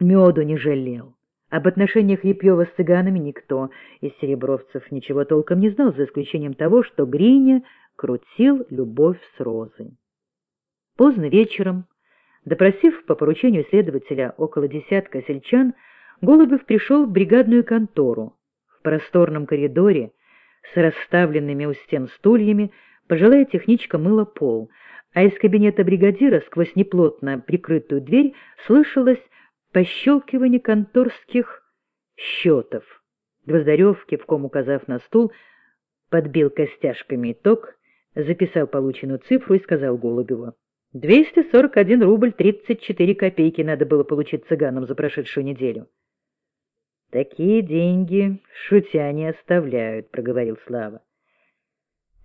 Меду не жалел. Об отношениях Епьева с цыганами никто из серебровцев ничего толком не знал, за исключением того, что Гриня крутил любовь с Розой. Поздно вечером, допросив по поручению следователя около десятка сельчан, Голубев пришел в бригадную контору. В просторном коридоре с расставленными у стен стульями пожилая техничка мыла пол, а из кабинета бригадира сквозь неплотно прикрытую дверь слышалось пощелкивание конторских счетов. Гвоздарев, кивком указав на стул, подбил костяшками итог, записал полученную цифру и сказал Голубеву. «Двести сорок один рубль тридцать четыре копейки надо было получить цыганам за прошедшую неделю». «Такие деньги шутя не оставляют», — проговорил Слава.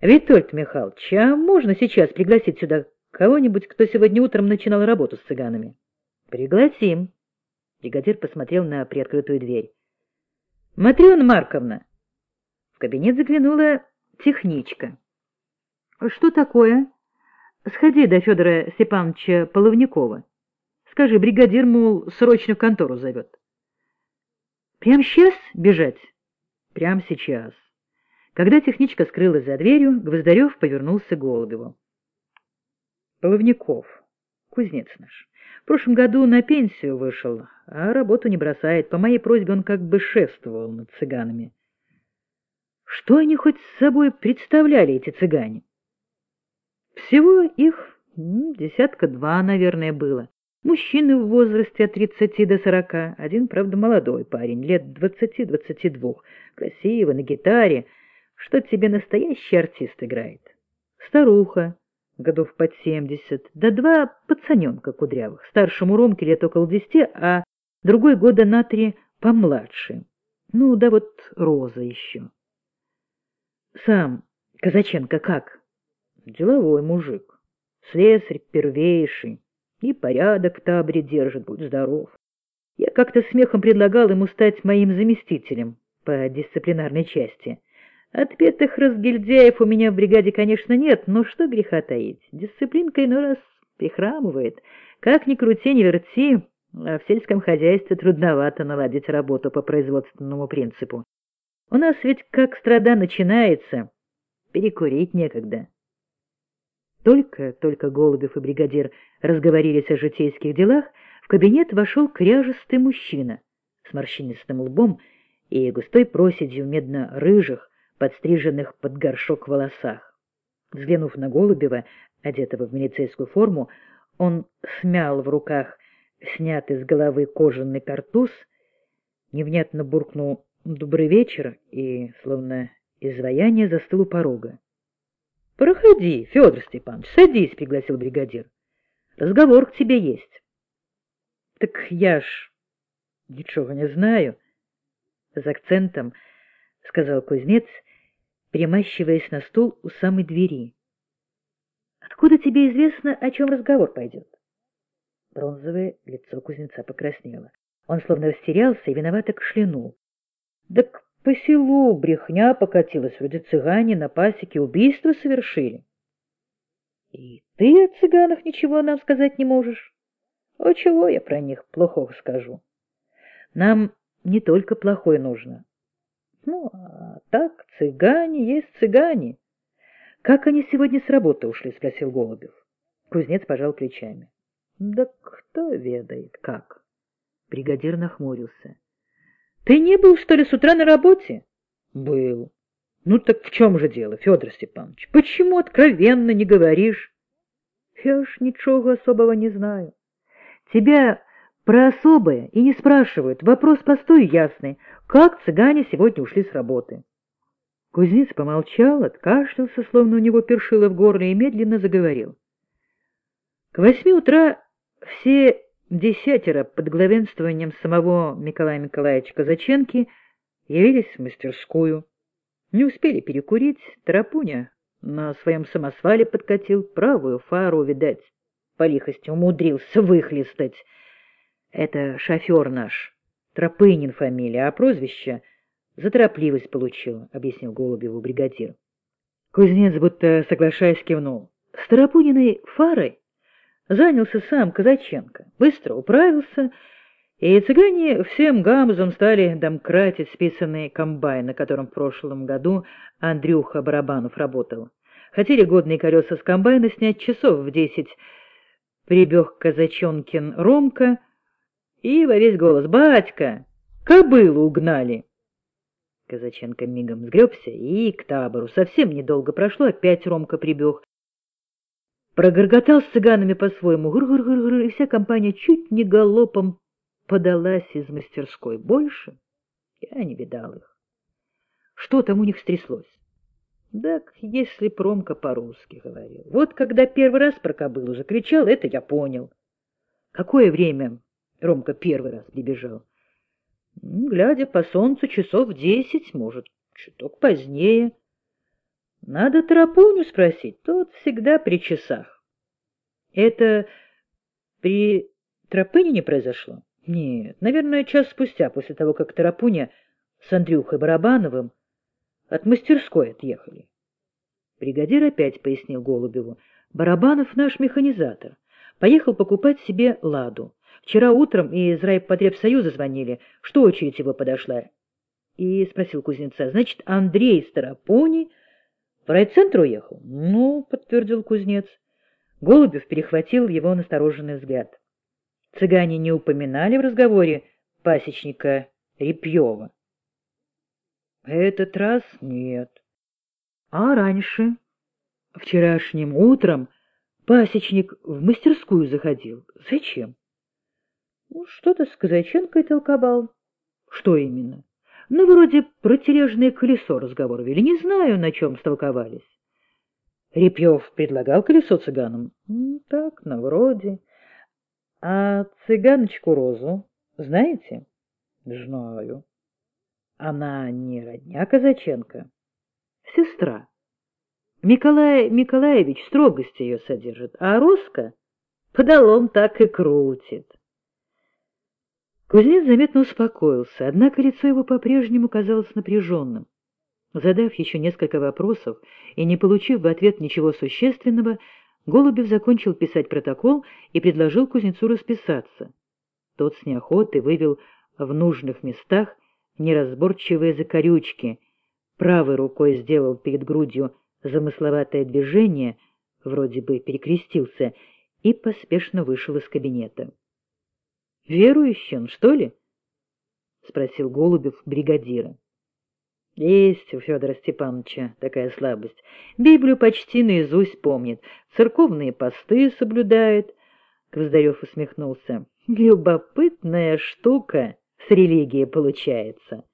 «Витольд Михайлович, а можно сейчас пригласить сюда кого-нибудь, кто сегодня утром начинал работу с цыганами?» «Пригласим», Бригадир посмотрел на приоткрытую дверь. — Матрена Марковна! В кабинет заглянула техничка. — Что такое? Сходи до Федора Степановича Половникова. Скажи, бригадир, мол, срочно в контору зовет. — Прям сейчас бежать? — Прям сейчас. Когда техничка скрылась за дверью, Гвоздарев повернулся к Голубеву. — Половников, кузнец наш. В прошлом году на пенсию вышел, а работу не бросает. По моей просьбе он как бы шествовал над цыганами. Что они хоть с собой представляли, эти цыгане? Всего их десятка два, наверное, было. Мужчины в возрасте от тридцати до сорока. Один, правда, молодой парень, лет двадцати-двадцати двух. Красиво, на гитаре. Что тебе настоящий артист играет? Старуха, годов под семьдесят, да два пацаненка кудрявых, старшему Ромке лет около десяти, а другой года на три помладше. Ну, да вот Роза еще. Сам Казаченко как? Деловой мужик, слесарь первейший, и порядок табре держит, будь здоров. Я как-то смехом предлагал ему стать моим заместителем по дисциплинарной части — Отпетых разгильдяев у меня в бригаде, конечно, нет, но что греха таить. Дисциплинка иной раз прихрамывает. Как ни крути, ни верти, а в сельском хозяйстве трудновато наладить работу по производственному принципу. У нас ведь как страда начинается, перекурить некогда. Только-только Голубев и бригадир разговорились о житейских делах, в кабинет вошел кряжестый мужчина с морщинистым лбом и густой проседью медно-рыжих, подстриженных под горшок волосах. Взглянув на Голубева, одетого в милицейскую форму, он смял в руках снятый с головы кожаный картуз, невнятно буркнул «добрый вечер» и, словно изваяние, застыл у порога. — Проходи, Федор Степанович, садись, — пригласил бригадир. — Разговор к тебе есть. — Так я ж ничего не знаю, — с акцентом сказал кузнец, — примащиваясь на стул у самой двери. «Откуда тебе известно, о чем разговор пойдет?» Бронзовое лицо кузнеца покраснело. Он словно растерялся и виновато кашлянул. «Так по селу брехня покатилась, вроде цыгане на пасеке убийство совершили». «И ты о цыганах ничего нам сказать не можешь?» «О, чего я про них плохого скажу?» «Нам не только плохое нужно, ну, а так, цыгане есть цыгане. — Как они сегодня с работы ушли? — спросил Голубев. Кузнец пожал плечами. — Да кто ведает, как? Бригадир нахмурился. — Ты не был, что ли, с утра на работе? — Был. — Ну так в чем же дело, Федор Степанович? Почему откровенно не говоришь? — Я ж ничего особого не знаю. Тебя про особое и не спрашивают. Вопрос простой и ясный. Как цыгане сегодня ушли с работы? Кузнец помолчал, откашлялся, словно у него першило в горле, и медленно заговорил. К восьми утра все десятеро под главенствованием самого Николая Николаевича Казаченки явились в мастерскую. Не успели перекурить, Тарапуня на своем самосвале подкатил правую фару, видать, по лихости умудрился выхлестать — это шофер наш, Тропынин фамилия, а прозвище за торопливость получил, — объяснил Голубеву бригадир. Кузнец, будто соглашаясь, кивнул. С Тропыниной фарой занялся сам Казаченко, быстро управился И цыгане всем гамзом стали домкратить списанный комбайн, на котором в прошлом году Андрюха Барабанов работал. Хотели годные колеса с комбайна снять часов в десять. Прибег казачонкин Ромка и во весь голос «Батька, кобылу угнали!» Казаченко мигом сгребся и к табору. Совсем недолго прошло, опять Ромка прибег. Прогорготал с цыганами по-своему, гр-гр-гр-гр, и вся компания чуть не галопом подалась из мастерской. Больше я не видал их. Что там у них стряслось? Так, если Промка по-русски говорил. Вот когда первый раз про кобылу закричал, это я понял. Какое время Ромка первый раз прибежал? Глядя по солнцу, часов десять, может, чуток позднее. Надо Тарапуню спросить, тот всегда при часах. Это при Тропынине произошло? Нет, наверное, час спустя, после того, как Тарапуня с Андрюхой Барабановым от мастерской отъехали. Бригадир опять пояснил Голубеву. Барабанов наш механизатор. Поехал покупать себе ладу. Вчера утром из райпотребсоюза звонили, что очередь его подошла. И спросил кузнеца, значит, Андрей Старопони в райцентр уехал? Ну, подтвердил кузнец. Голубев перехватил его настороженный взгляд. Цыгане не упоминали в разговоре пасечника Репьева. Этот раз нет. А раньше, вчерашним утром, пасечник в мастерскую заходил. Зачем? Ну, что-то с Казаченкой толковал. Что именно? Ну, вроде про тележное колесо разговор вели. Не знаю, на чем столковались. Репьев предлагал колесо цыганам? Так, на вроде. А цыганочку Розу знаете? Знаю. Она не родня Казаченко, сестра. Николай Николаевич строгость ее содержит, а Роска подолом так и крутит. Кузнец заметно успокоился, однако лицо его по-прежнему казалось напряженным. Задав еще несколько вопросов и не получив в ответ ничего существенного, Голубев закончил писать протокол и предложил кузнецу расписаться. Тот с неохотой вывел в нужных местах неразборчивые закорючки, правой рукой сделал перед грудью замысловатое движение, вроде бы перекрестился, и поспешно вышел из кабинета. — Верующим, что ли? — спросил Голубев бригадира. — Есть у Федора Степановича такая слабость. Библию почти наизусть помнит, церковные посты соблюдает. Гвоздарев усмехнулся. — Любопытная штука с религией получается.